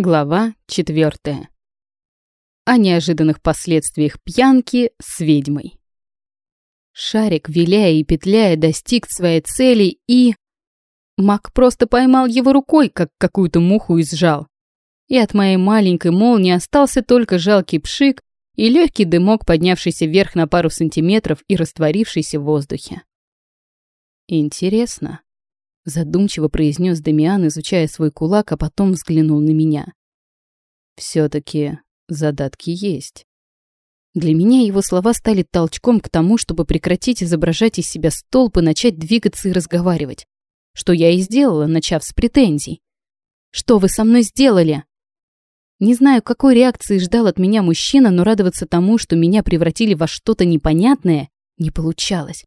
Глава четвертая. О неожиданных последствиях пьянки с ведьмой. Шарик, виляя и петляя, достиг своей цели и... Мак просто поймал его рукой, как какую-то муху и сжал. И от моей маленькой молнии остался только жалкий пшик и легкий дымок, поднявшийся вверх на пару сантиметров и растворившийся в воздухе. Интересно, задумчиво произнес Дамиан, изучая свой кулак, а потом взглянул на меня. Все-таки задатки есть. Для меня его слова стали толчком к тому, чтобы прекратить изображать из себя столб и начать двигаться и разговаривать. Что я и сделала, начав с претензий. «Что вы со мной сделали?» Не знаю, какой реакции ждал от меня мужчина, но радоваться тому, что меня превратили во что-то непонятное, не получалось.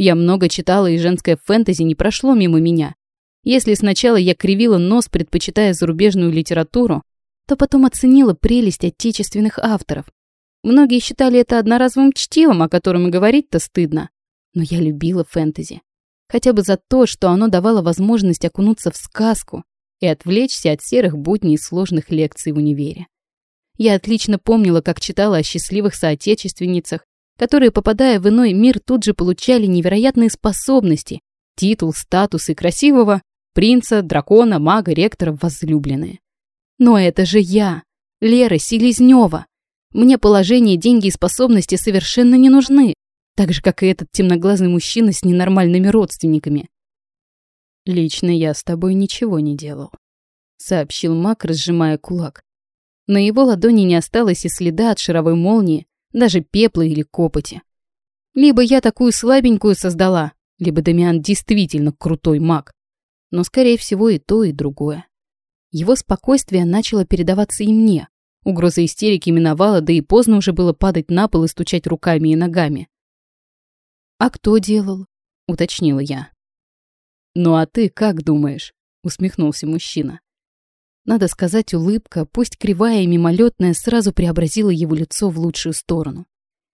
Я много читала, и женское фэнтези не прошло мимо меня. Если сначала я кривила нос, предпочитая зарубежную литературу, то потом оценила прелесть отечественных авторов. Многие считали это одноразовым чтивом, о котором и говорить-то стыдно. Но я любила фэнтези. Хотя бы за то, что оно давало возможность окунуться в сказку и отвлечься от серых будней и сложных лекций в универе. Я отлично помнила, как читала о счастливых соотечественницах, которые, попадая в иной мир, тут же получали невероятные способности, титул, статус и красивого принца, дракона, мага, ректора, возлюбленные. Но это же я, Лера Селезнева. Мне положение, деньги и способности совершенно не нужны, так же, как и этот темноглазый мужчина с ненормальными родственниками. «Лично я с тобой ничего не делал», — сообщил маг, разжимая кулак. На его ладони не осталось и следа от шаровой молнии, даже пепла или копоти. Либо я такую слабенькую создала, либо Дамиан действительно крутой маг. Но, скорее всего, и то, и другое. Его спокойствие начало передаваться и мне. Угроза истерики миновала, да и поздно уже было падать на пол и стучать руками и ногами. «А кто делал?» — уточнила я. «Ну а ты как думаешь?» — усмехнулся мужчина. Надо сказать, улыбка, пусть кривая и мимолетная, сразу преобразила его лицо в лучшую сторону.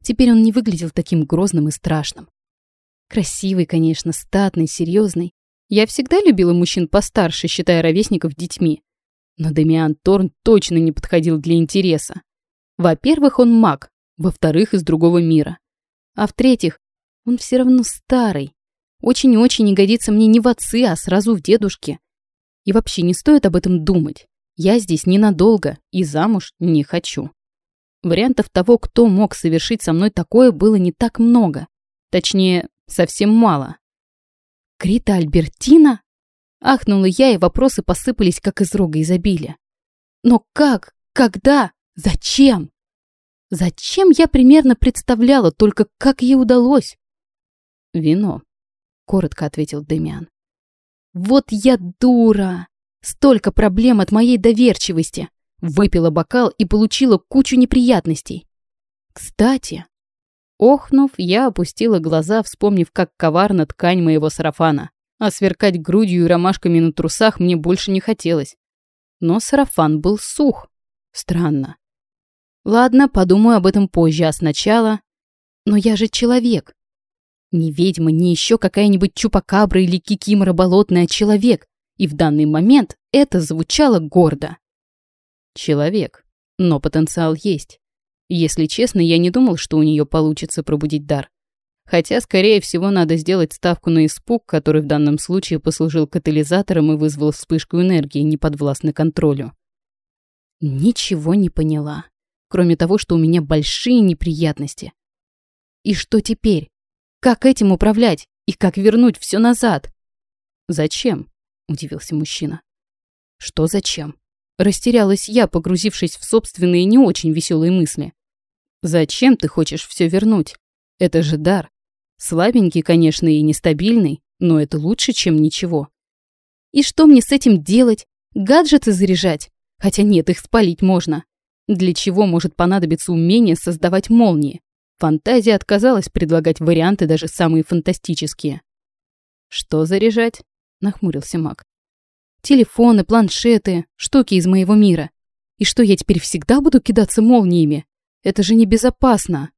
Теперь он не выглядел таким грозным и страшным. Красивый, конечно, статный, серьезный. Я всегда любила мужчин постарше, считая ровесников детьми. Но Демиан Торн точно не подходил для интереса. Во-первых, он маг, во-вторых, из другого мира. А в-третьих, он все равно старый. Очень-очень не годится мне не в отцы, а сразу в дедушке. И вообще не стоит об этом думать. Я здесь ненадолго и замуж не хочу. Вариантов того, кто мог совершить со мной такое, было не так много. Точнее, совсем мало. «Крита Альбертина?» Ахнула я, и вопросы посыпались, как из рога изобилия. «Но как? Когда? Зачем?» Зачем я примерно представляла, только как ей удалось? «Вино», — коротко ответил Демиан. Вот я дура! Столько проблем от моей доверчивости. Выпила бокал и получила кучу неприятностей. Кстати, охнув, я опустила глаза, вспомнив, как коварна ткань моего сарафана. А сверкать грудью и ромашками на трусах мне больше не хотелось. Но сарафан был сух. Странно. Ладно, подумаю об этом позже, а сначала... Но я же человек. Не ведьма, не еще какая-нибудь чупакабра или кикимора болотная, а человек. И в данный момент это звучало гордо. Человек. Но потенциал есть. Если честно, я не думал, что у нее получится пробудить дар. Хотя, скорее всего, надо сделать ставку на испуг, который в данном случае послужил катализатором и вызвал вспышку энергии, не подвластной контролю. Ничего не поняла. Кроме того, что у меня большие неприятности. И что теперь? Как этим управлять? И как вернуть все назад? Зачем? Удивился мужчина. Что зачем? Растерялась я, погрузившись в собственные не очень веселые мысли. Зачем ты хочешь все вернуть? Это же дар. Слабенький, конечно, и нестабильный, но это лучше, чем ничего. И что мне с этим делать? Гаджеты заряжать? Хотя нет, их спалить можно. Для чего может понадобиться умение создавать молнии? Фантазия отказалась предлагать варианты даже самые фантастические. «Что заряжать?» — нахмурился маг. «Телефоны, планшеты, штуки из моего мира. И что, я теперь всегда буду кидаться молниями? Это же небезопасно.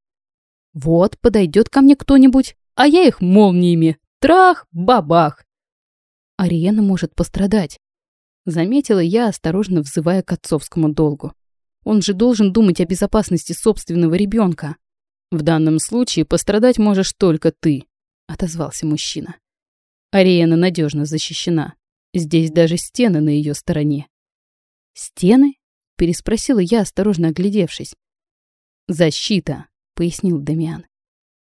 Вот, подойдет ко мне кто-нибудь, а я их молниями. Трах, бабах!» Ариена может пострадать. Заметила я, осторожно взывая к отцовскому долгу. Он же должен думать о безопасности собственного ребенка. В данном случае пострадать можешь только ты, отозвался мужчина. Ариена надежно защищена. Здесь даже стены на ее стороне. Стены? переспросила я, осторожно оглядевшись. Защита, пояснил Дамиан.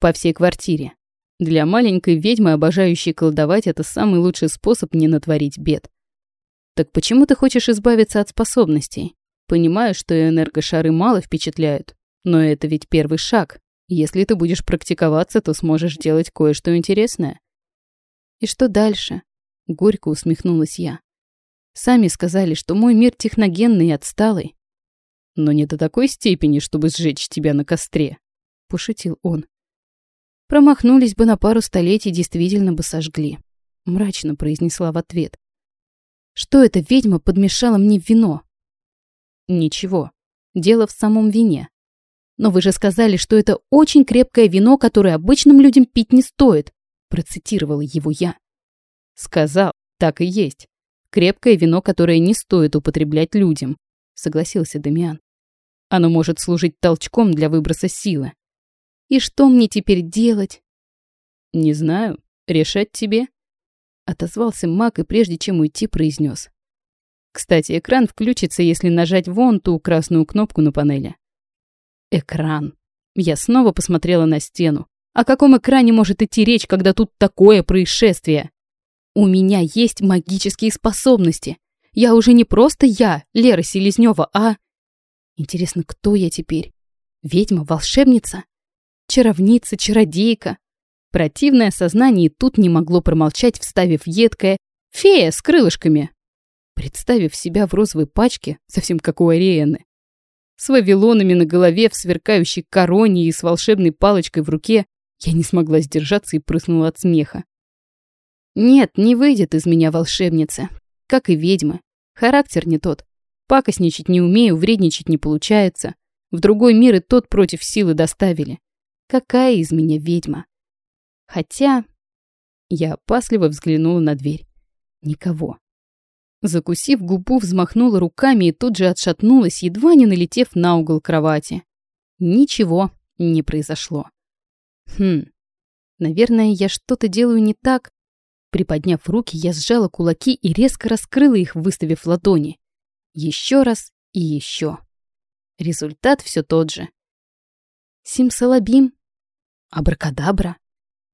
По всей квартире. Для маленькой ведьмы, обожающей колдовать, это самый лучший способ не натворить бед. Так почему ты хочешь избавиться от способностей? Понимаю, что энергошары мало впечатляют, но это ведь первый шаг. Если ты будешь практиковаться, то сможешь делать кое-что интересное. И что дальше? Горько усмехнулась я. Сами сказали, что мой мир техногенный и отсталый. Но не до такой степени, чтобы сжечь тебя на костре, пошутил он. Промахнулись бы на пару столетий, действительно бы сожгли. Мрачно произнесла в ответ. Что эта ведьма подмешала мне в вино? Ничего. Дело в самом вине. Но вы же сказали, что это очень крепкое вино, которое обычным людям пить не стоит. Процитировала его я. Сказал, так и есть. Крепкое вино, которое не стоит употреблять людям, согласился Дамиан. Оно может служить толчком для выброса силы. И что мне теперь делать? Не знаю. Решать тебе. Отозвался маг и прежде чем уйти, произнес. Кстати, экран включится, если нажать вон ту красную кнопку на панели. Экран. Я снова посмотрела на стену. О каком экране может идти речь, когда тут такое происшествие? У меня есть магические способности. Я уже не просто я, Лера Селезнева, а... Интересно, кто я теперь? Ведьма, волшебница? Чаровница, чародейка? Противное сознание тут не могло промолчать, вставив едкое «фея с крылышками». Представив себя в розовой пачке, совсем как у Ариэны, с вавилонами на голове, в сверкающей короне и с волшебной палочкой в руке, я не смогла сдержаться и прыснула от смеха. Нет, не выйдет из меня волшебница, как и ведьма. Характер не тот. Пакостничать не умею, вредничать не получается. В другой мир и тот против силы доставили. Какая из меня ведьма? Хотя... Я опасливо взглянула на дверь. Никого. Закусив губу, взмахнула руками и тут же отшатнулась, едва не налетев на угол кровати. Ничего не произошло. Хм, наверное, я что-то делаю не так. Приподняв руки, я сжала кулаки и резко раскрыла их, выставив ладони. Еще раз и еще. Результат все тот же. Симсалабим. Абракадабра.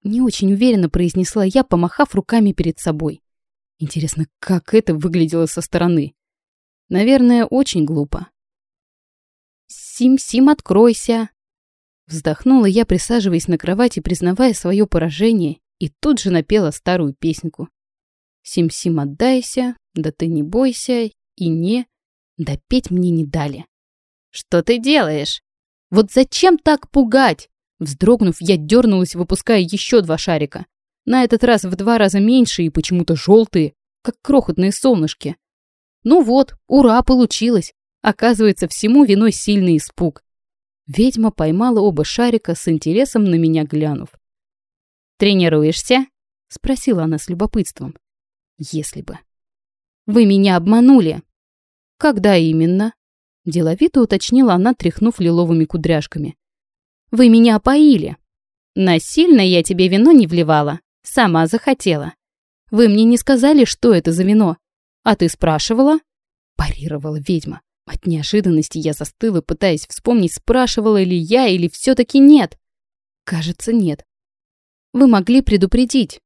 Не очень уверенно произнесла я, помахав руками перед собой. Интересно, как это выглядело со стороны? Наверное, очень глупо. «Сим-Сим, откройся!» Вздохнула я, присаживаясь на кровати, признавая свое поражение, и тут же напела старую песенку. «Сим-Сим, отдайся, да ты не бойся, и не...» Да петь мне не дали. «Что ты делаешь? Вот зачем так пугать?» Вздрогнув, я дернулась, выпуская еще два шарика. На этот раз в два раза меньше и почему-то желтые, как крохотные солнышки. Ну вот, ура, получилось. Оказывается, всему виной сильный испуг. Ведьма поймала оба шарика с интересом на меня глянув. «Тренируешься?» — спросила она с любопытством. «Если бы». «Вы меня обманули!» «Когда именно?» — деловито уточнила она, тряхнув лиловыми кудряшками. Вы меня опоили. Насильно я тебе вино не вливала. Сама захотела. Вы мне не сказали, что это за вино. А ты спрашивала? Парировала ведьма. От неожиданности я застыла, пытаясь вспомнить, спрашивала ли я или все-таки нет. Кажется, нет. Вы могли предупредить.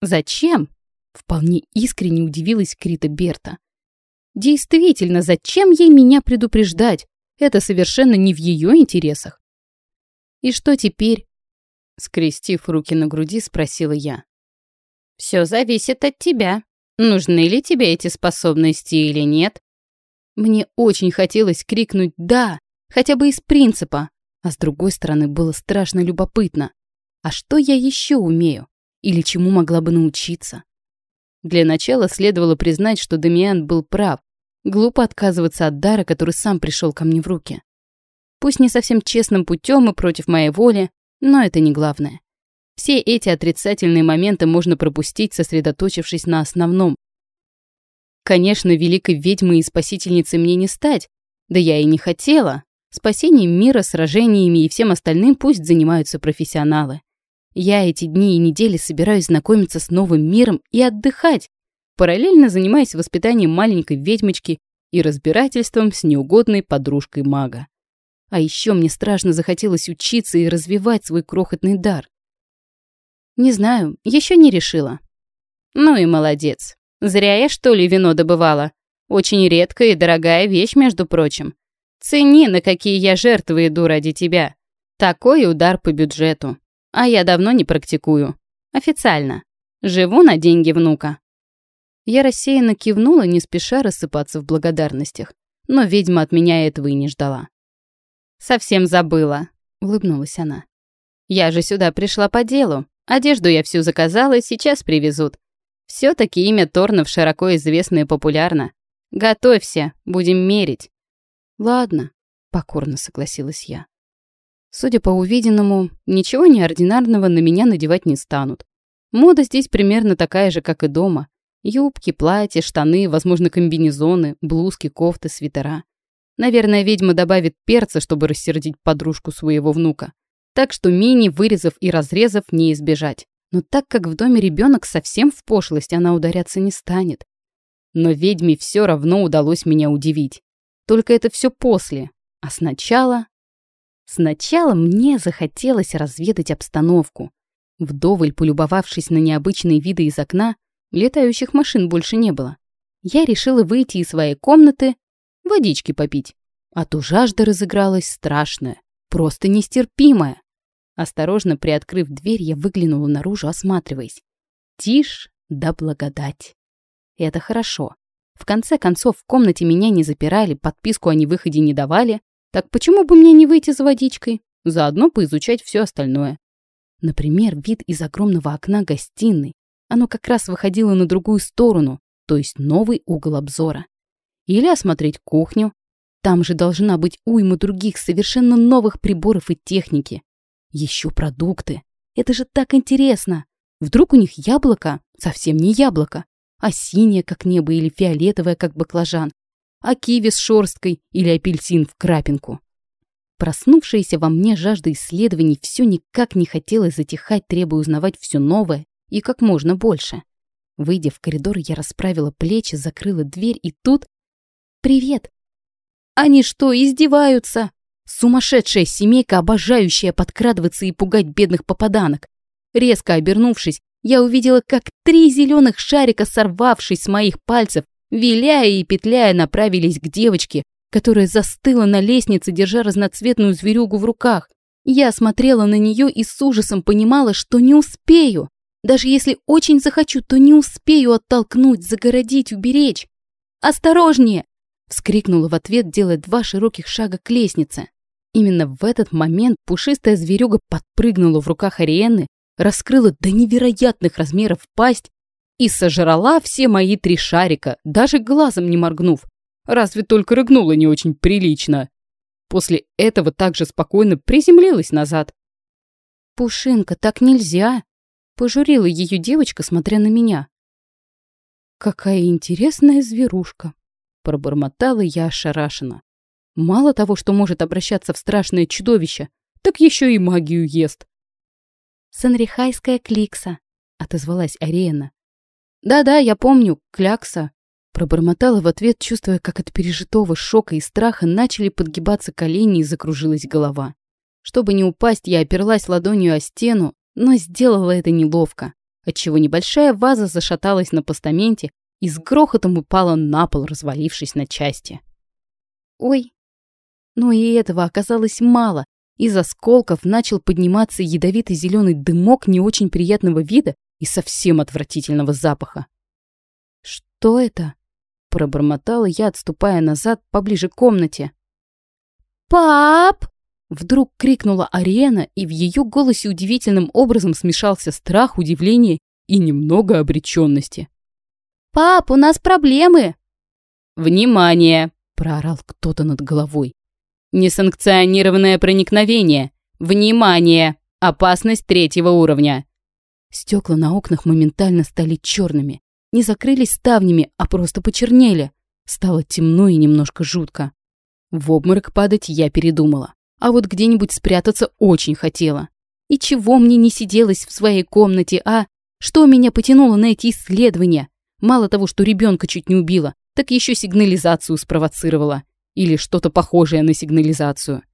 Зачем? Вполне искренне удивилась Крита Берта. Действительно, зачем ей меня предупреждать? Это совершенно не в ее интересах. И что теперь? Скрестив руки на груди, спросила я. Все зависит от тебя. Нужны ли тебе эти способности или нет? Мне очень хотелось крикнуть «да», хотя бы из принципа, а с другой стороны было страшно любопытно. А что я еще умею? Или чему могла бы научиться? Для начала следовало признать, что Дамиан был прав. Глупо отказываться от дара, который сам пришел ко мне в руки. Пусть не совсем честным путем и против моей воли, но это не главное. Все эти отрицательные моменты можно пропустить, сосредоточившись на основном. Конечно, великой ведьмой и спасительницей мне не стать, да я и не хотела. Спасением мира, сражениями и всем остальным пусть занимаются профессионалы. Я эти дни и недели собираюсь знакомиться с новым миром и отдыхать, параллельно занимаясь воспитанием маленькой ведьмочки и разбирательством с неугодной подружкой мага. А еще мне страшно захотелось учиться и развивать свой крохотный дар. Не знаю, еще не решила. Ну и молодец. Зря я, что ли, вино добывала. Очень редкая и дорогая вещь, между прочим. Цени, на какие я жертвы иду ради тебя. Такой удар по бюджету. А я давно не практикую. Официально. Живу на деньги внука. Я рассеянно кивнула, не спеша рассыпаться в благодарностях. Но ведьма от меня этого и не ждала. «Совсем забыла», — улыбнулась она. «Я же сюда пришла по делу. Одежду я всю заказала, сейчас привезут. все таки имя Торнов широко известно и популярно. Готовься, будем мерить». «Ладно», — покорно согласилась я. Судя по увиденному, ничего неординарного на меня надевать не станут. Мода здесь примерно такая же, как и дома. Юбки, платья, штаны, возможно, комбинезоны, блузки, кофты, свитера. Наверное, ведьма добавит перца, чтобы рассердить подружку своего внука. Так что мини, вырезов и разрезов не избежать. Но так как в доме ребенок совсем в пошлость, она ударяться не станет. Но ведьме все равно удалось меня удивить. Только это все после. А сначала... Сначала мне захотелось разведать обстановку. Вдоволь полюбовавшись на необычные виды из окна, летающих машин больше не было. Я решила выйти из своей комнаты водички попить. А то жажда разыгралась страшная, просто нестерпимая. Осторожно приоткрыв дверь, я выглянула наружу, осматриваясь. Тишь да благодать. Это хорошо. В конце концов, в комнате меня не запирали, подписку о невыходе не давали. Так почему бы мне не выйти за водичкой? Заодно поизучать все остальное. Например, вид из огромного окна гостиной. Оно как раз выходило на другую сторону, то есть новый угол обзора. Или осмотреть кухню. Там же должна быть уйма других совершенно новых приборов и техники. Еще продукты. Это же так интересно. Вдруг у них яблоко совсем не яблоко, а синее, как небо, или фиолетовое, как баклажан, а киви с шорсткой или апельсин в крапинку. Проснувшаяся во мне жажда исследований все никак не хотела затихать, требуя узнавать все новое и как можно больше. Выйдя в коридор, я расправила плечи, закрыла дверь, и тут привет. Они что, издеваются? Сумасшедшая семейка, обожающая подкрадываться и пугать бедных попаданок. Резко обернувшись, я увидела, как три зеленых шарика, сорвавшись с моих пальцев, виляя и петляя, направились к девочке, которая застыла на лестнице, держа разноцветную зверюгу в руках. Я смотрела на нее и с ужасом понимала, что не успею. Даже если очень захочу, то не успею оттолкнуть, загородить, уберечь. «Осторожнее!» Вскрикнула в ответ, делая два широких шага к лестнице. Именно в этот момент пушистая зверюга подпрыгнула в руках Ариенны, раскрыла до невероятных размеров пасть и сожрала все мои три шарика, даже глазом не моргнув. Разве только рыгнула не очень прилично. После этого также спокойно приземлилась назад. «Пушинка, так нельзя!» — пожурила ее девочка, смотря на меня. «Какая интересная зверушка!» Пробормотала я ошарашенно. Мало того, что может обращаться в страшное чудовище, так еще и магию ест. «Санрихайская кликса», — отозвалась Ариена. «Да-да, я помню, клякса», — пробормотала в ответ, чувствуя, как от пережитого шока и страха начали подгибаться колени и закружилась голова. Чтобы не упасть, я оперлась ладонью о стену, но сделала это неловко, отчего небольшая ваза зашаталась на постаменте, и с грохотом упала на пол, развалившись на части. Ой! Но и этого оказалось мало. Из осколков начал подниматься ядовитый зеленый дымок не очень приятного вида и совсем отвратительного запаха. «Что это?» — пробормотала я, отступая назад, поближе к комнате. «Пап!» — вдруг крикнула Ариена, и в ее голосе удивительным образом смешался страх, удивление и немного обреченности. «Пап, у нас проблемы!» «Внимание!» – проорал кто-то над головой. «Несанкционированное проникновение! Внимание! Опасность третьего уровня!» Стекла на окнах моментально стали черными. не закрылись ставнями, а просто почернели. Стало темно и немножко жутко. В обморок падать я передумала. А вот где-нибудь спрятаться очень хотела. И чего мне не сиделось в своей комнате, а? Что меня потянуло на эти исследования? Мало того, что ребенка чуть не убила, так еще сигнализацию спровоцировала. Или что-то похожее на сигнализацию.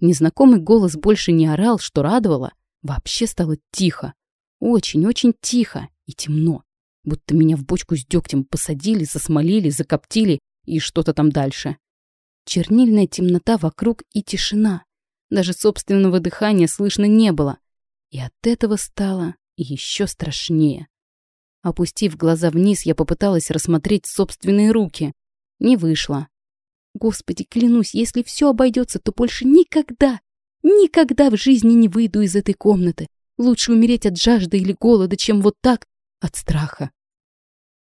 Незнакомый голос больше не орал, что радовало. Вообще стало тихо. Очень-очень тихо и темно. Будто меня в бочку с дегтем посадили, засмолили, закоптили и что-то там дальше. Чернильная темнота вокруг и тишина. Даже собственного дыхания слышно не было. И от этого стало еще страшнее. Опустив глаза вниз, я попыталась рассмотреть собственные руки. Не вышло. Господи, клянусь, если все обойдется, то больше никогда, никогда в жизни не выйду из этой комнаты. Лучше умереть от жажды или голода, чем вот так, от страха.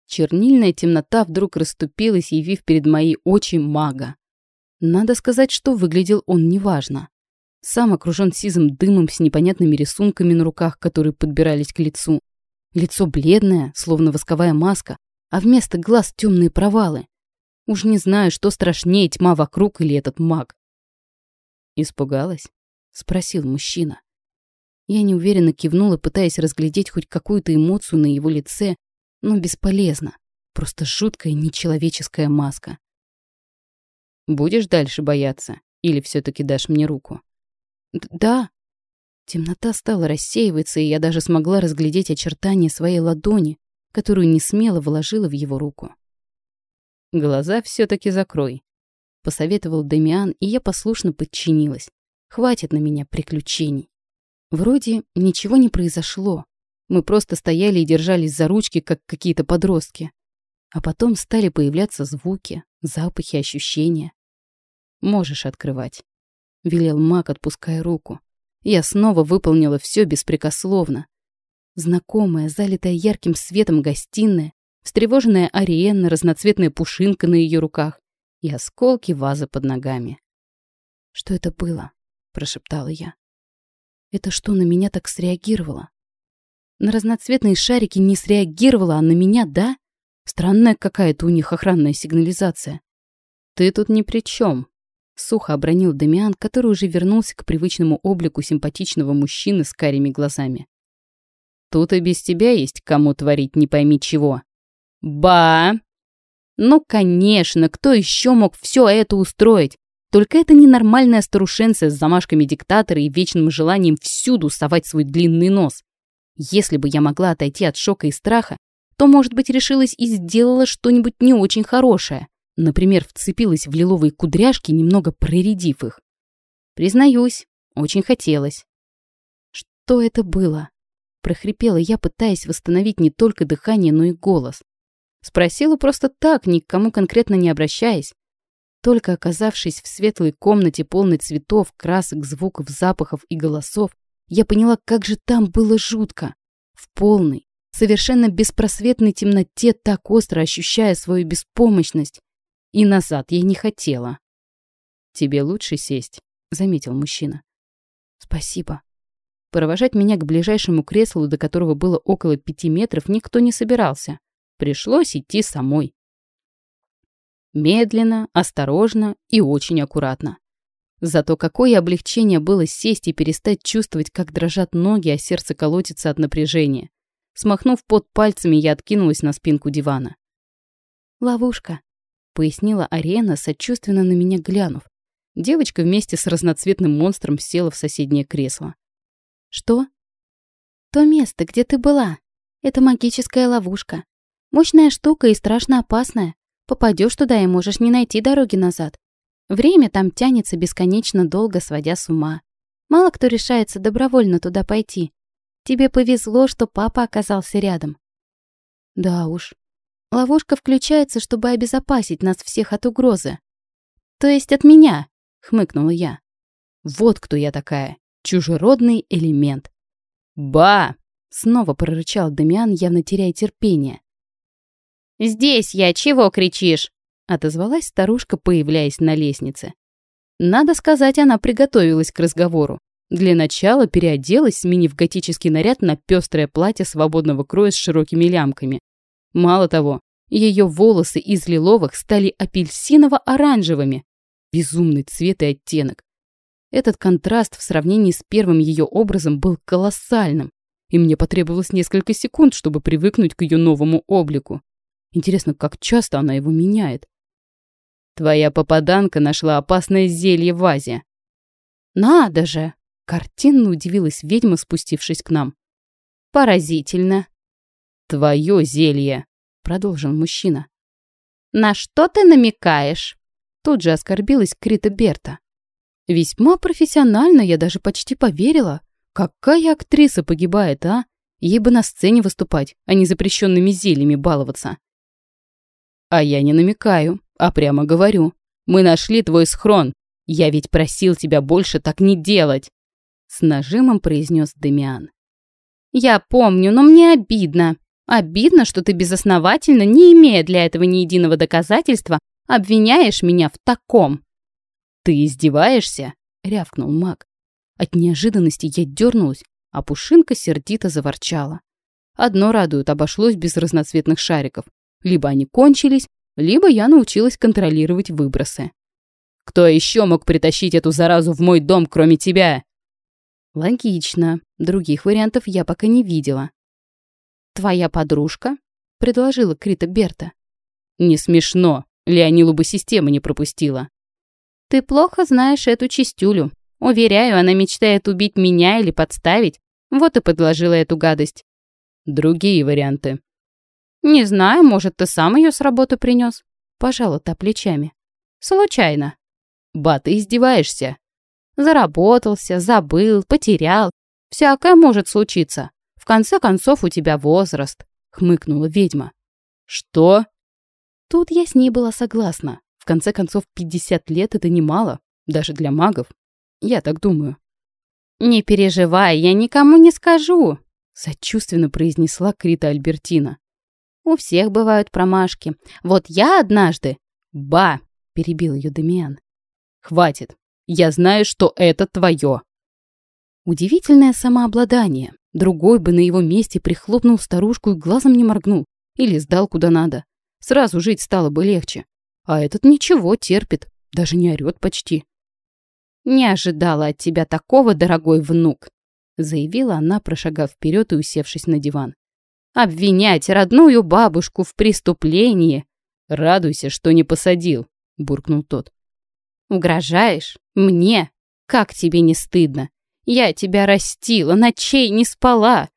Чернильная темнота вдруг расступилась, явив перед мои очи мага. Надо сказать, что выглядел он неважно. Сам окружен сизым дымом с непонятными рисунками на руках, которые подбирались к лицу. Лицо бледное, словно восковая маска, а вместо глаз темные провалы. Уж не знаю, что страшнее, тьма вокруг или этот маг. «Испугалась?» — спросил мужчина. Я неуверенно кивнула, пытаясь разглядеть хоть какую-то эмоцию на его лице, но бесполезно. Просто жуткая нечеловеческая маска. Будешь дальше бояться? Или все таки дашь мне руку? да. Темнота стала рассеиваться, и я даже смогла разглядеть очертания своей ладони, которую не смело вложила в его руку. «Глаза все таки закрой», — посоветовал Дамиан, и я послушно подчинилась. «Хватит на меня приключений». Вроде ничего не произошло. Мы просто стояли и держались за ручки, как какие-то подростки. А потом стали появляться звуки, запахи, ощущения. «Можешь открывать», — велел маг, отпуская руку. Я снова выполнила все беспрекословно. Знакомая, залитая ярким светом гостиная, встревоженная Ариенна, разноцветная пушинка на ее руках и осколки вазы под ногами. «Что это было?» — прошептала я. «Это что на меня так среагировало?» На разноцветные шарики не среагировала, а на меня, да? Странная какая-то у них охранная сигнализация. «Ты тут ни при чем, Сухо обронил Дамиан, который уже вернулся к привычному облику симпатичного мужчины с карими глазами. «Тут и без тебя есть кому творить не пойми чего». «Ба!» «Ну, конечно, кто еще мог все это устроить? Только это ненормальная старушенция с замашками диктатора и вечным желанием всюду совать свой длинный нос. Если бы я могла отойти от шока и страха, то, может быть, решилась и сделала что-нибудь не очень хорошее. Например, вцепилась в лиловые кудряшки, немного проредив их. Признаюсь, очень хотелось. Что это было? Прохрипела я, пытаясь восстановить не только дыхание, но и голос. Спросила просто так, ни к кому конкретно не обращаясь. Только оказавшись в светлой комнате, полной цветов, красок, звуков, запахов и голосов, я поняла, как же там было жутко. В полной, совершенно беспросветной темноте, так остро ощущая свою беспомощность, и назад я не хотела. «Тебе лучше сесть», — заметил мужчина. «Спасибо». Провожать меня к ближайшему креслу, до которого было около пяти метров, никто не собирался. Пришлось идти самой. Медленно, осторожно и очень аккуратно. Зато какое облегчение было сесть и перестать чувствовать, как дрожат ноги, а сердце колотится от напряжения. Смахнув под пальцами, я откинулась на спинку дивана. «Ловушка», пояснила Арена, сочувственно на меня глянув. Девочка вместе с разноцветным монстром села в соседнее кресло. «Что?» «То место, где ты была. Это магическая ловушка. Мощная штука и страшно опасная. Попадешь туда и можешь не найти дороги назад. Время там тянется бесконечно долго, сводя с ума. Мало кто решается добровольно туда пойти. Тебе повезло, что папа оказался рядом». «Да уж, Ловушка включается, чтобы обезопасить нас всех от угрозы. То есть от меня, хмыкнула я. Вот кто я такая. Чужеродный элемент. Ба! Снова прорычал Дамиан, явно теряя терпение. «Здесь я, чего кричишь?» отозвалась старушка, появляясь на лестнице. Надо сказать, она приготовилась к разговору. Для начала переоделась, сменив готический наряд на пестрое платье свободного кроя с широкими лямками, Мало того, ее волосы из лиловых стали апельсиново-оранжевыми. Безумный цвет и оттенок. Этот контраст в сравнении с первым ее образом был колоссальным, и мне потребовалось несколько секунд, чтобы привыкнуть к ее новому облику. Интересно, как часто она его меняет? Твоя попаданка нашла опасное зелье в вазе. Надо же! Картинно удивилась ведьма, спустившись к нам. Поразительно. Твое зелье, продолжил мужчина. На что ты намекаешь? Тут же оскорбилась Крита Берта. Весьма профессионально, я даже почти поверила. Какая актриса погибает, а? Ей бы на сцене выступать, а не запрещенными зельями баловаться. А я не намекаю, а прямо говорю. Мы нашли твой схрон. Я ведь просил тебя больше так не делать. С нажимом произнес Демиан. Я помню, но мне обидно. Обидно, что ты безосновательно, не имея для этого ни единого доказательства, обвиняешь меня в таком. «Ты издеваешься?» — рявкнул маг. От неожиданности я дернулась, а Пушинка сердито заворчала. Одно радует, обошлось без разноцветных шариков. Либо они кончились, либо я научилась контролировать выбросы. «Кто еще мог притащить эту заразу в мой дом, кроме тебя?» «Логично. Других вариантов я пока не видела». «Твоя подружка?» — предложила Крита Берта. «Не смешно. Леонилу бы система не пропустила». Ты плохо знаешь эту чистюлю. Уверяю, она мечтает убить меня или подставить. Вот и подложила эту гадость. Другие варианты. Не знаю, может, ты сам ее с работы принес. Пожала та плечами. Случайно. Ба, ты издеваешься. Заработался, забыл, потерял. Всякое может случиться. В конце концов, у тебя возраст. Хмыкнула ведьма. Что? Тут я с ней была согласна конце концов, 50 лет — это немало, даже для магов. Я так думаю. «Не переживай, я никому не скажу», — сочувственно произнесла Крита Альбертина. «У всех бывают промашки. Вот я однажды...» «Ба!» — перебил ее Демиан. «Хватит. Я знаю, что это твое». Удивительное самообладание. Другой бы на его месте прихлопнул старушку и глазом не моргнул. Или сдал куда надо. Сразу жить стало бы легче. А этот ничего, терпит, даже не орёт почти. «Не ожидала от тебя такого, дорогой внук», заявила она, прошагав вперед и усевшись на диван. «Обвинять родную бабушку в преступлении!» «Радуйся, что не посадил», — буркнул тот. «Угрожаешь? Мне? Как тебе не стыдно? Я тебя растила, ночей не спала!»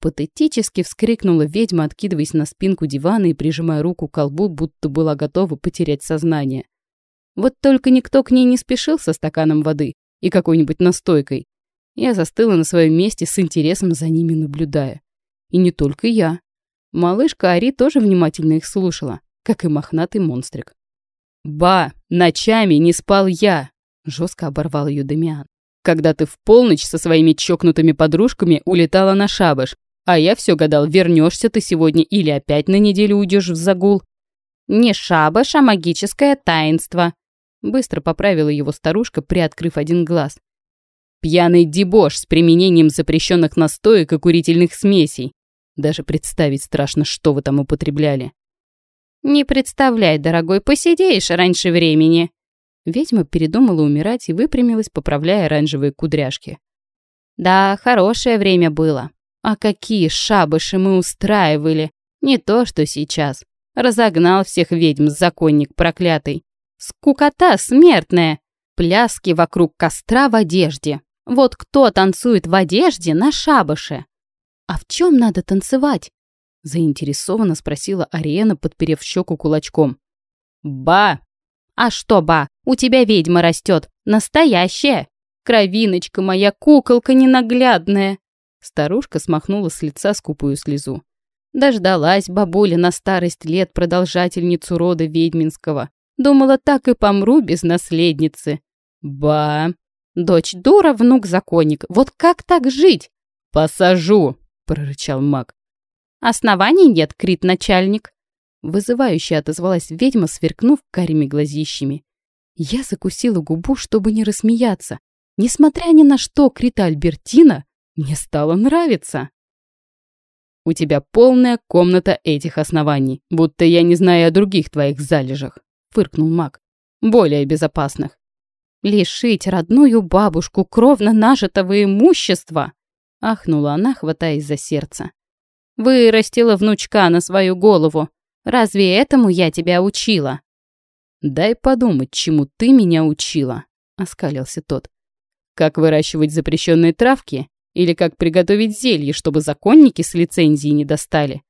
Патетически вскрикнула ведьма, откидываясь на спинку дивана и прижимая руку к колбу, будто была готова потерять сознание. Вот только никто к ней не спешил со стаканом воды и какой-нибудь настойкой. Я застыла на своем месте с интересом за ними наблюдая. И не только я. Малышка Ари тоже внимательно их слушала, как и мохнатый монстрик. «Ба, ночами не спал я!» — жестко оборвал ее Дамиан. «Когда ты в полночь со своими чокнутыми подружками улетала на шабаш, а я все гадал, вернешься ты сегодня или опять на неделю уйдешь в загул. Не шабаш, а магическое таинство. Быстро поправила его старушка, приоткрыв один глаз. Пьяный дебош с применением запрещенных настоек и курительных смесей. Даже представить страшно, что вы там употребляли. «Не представляй, дорогой, посидеешь раньше времени». Ведьма передумала умирать и выпрямилась, поправляя оранжевые кудряшки. «Да, хорошее время было. А какие шабыши мы устраивали! Не то, что сейчас. Разогнал всех ведьм законник проклятый. Скукота смертная. Пляски вокруг костра в одежде. Вот кто танцует в одежде на шабаше? А в чем надо танцевать? Заинтересованно спросила Ариена, подперев щеку кулачком. «Ба!» «А что, ба? У тебя ведьма растет. Настоящая. Кровиночка моя, куколка ненаглядная. Старушка смахнула с лица скупую слезу. Дождалась бабуля на старость лет продолжательницу рода ведьминского. Думала, так и помру без наследницы. Ба! Дочь дура, внук законник. Вот как так жить? Посажу, прорычал маг. Оснований нет, крит начальник. Вызывающе отозвалась ведьма, сверкнув карими глазищами. Я закусила губу, чтобы не рассмеяться. Несмотря ни на что, Крита Альбертина мне стало нравиться. У тебя полная комната этих оснований, будто я не знаю о других твоих залежах», — фыркнул маг. «Более безопасных». «Лишить родную бабушку кровно нажитого имущества!» — ахнула она, хватаясь за сердце. «Вырастила внучка на свою голову. Разве этому я тебя учила?» «Дай подумать, чему ты меня учила», — оскалился тот. «Как выращивать запрещенные травки или как приготовить зелье, чтобы законники с лицензии не достали?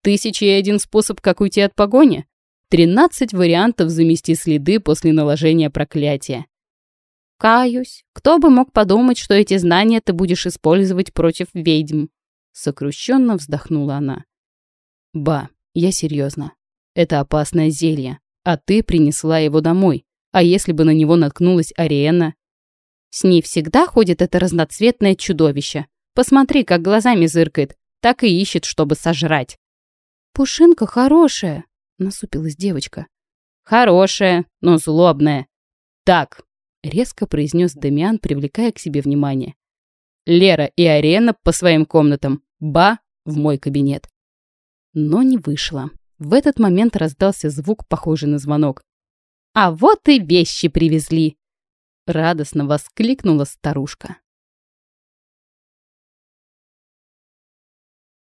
Тысяча и один способ, как уйти от погони? Тринадцать вариантов замести следы после наложения проклятия. Каюсь, кто бы мог подумать, что эти знания ты будешь использовать против ведьм? Сокрущенно вздохнула она. Ба, я серьезно. Это опасное зелье, а ты принесла его домой. А если бы на него наткнулась Ариэна? С ней всегда ходит это разноцветное чудовище. Посмотри, как глазами зыркает, так и ищет, чтобы сожрать. «Пушинка хорошая», — насупилась девочка. «Хорошая, но злобная. Так», — резко произнес Дамиан, привлекая к себе внимание. «Лера и Арена по своим комнатам, Ба в мой кабинет». Но не вышло. В этот момент раздался звук, похожий на звонок. «А вот и вещи привезли!» Радостно воскликнула старушка.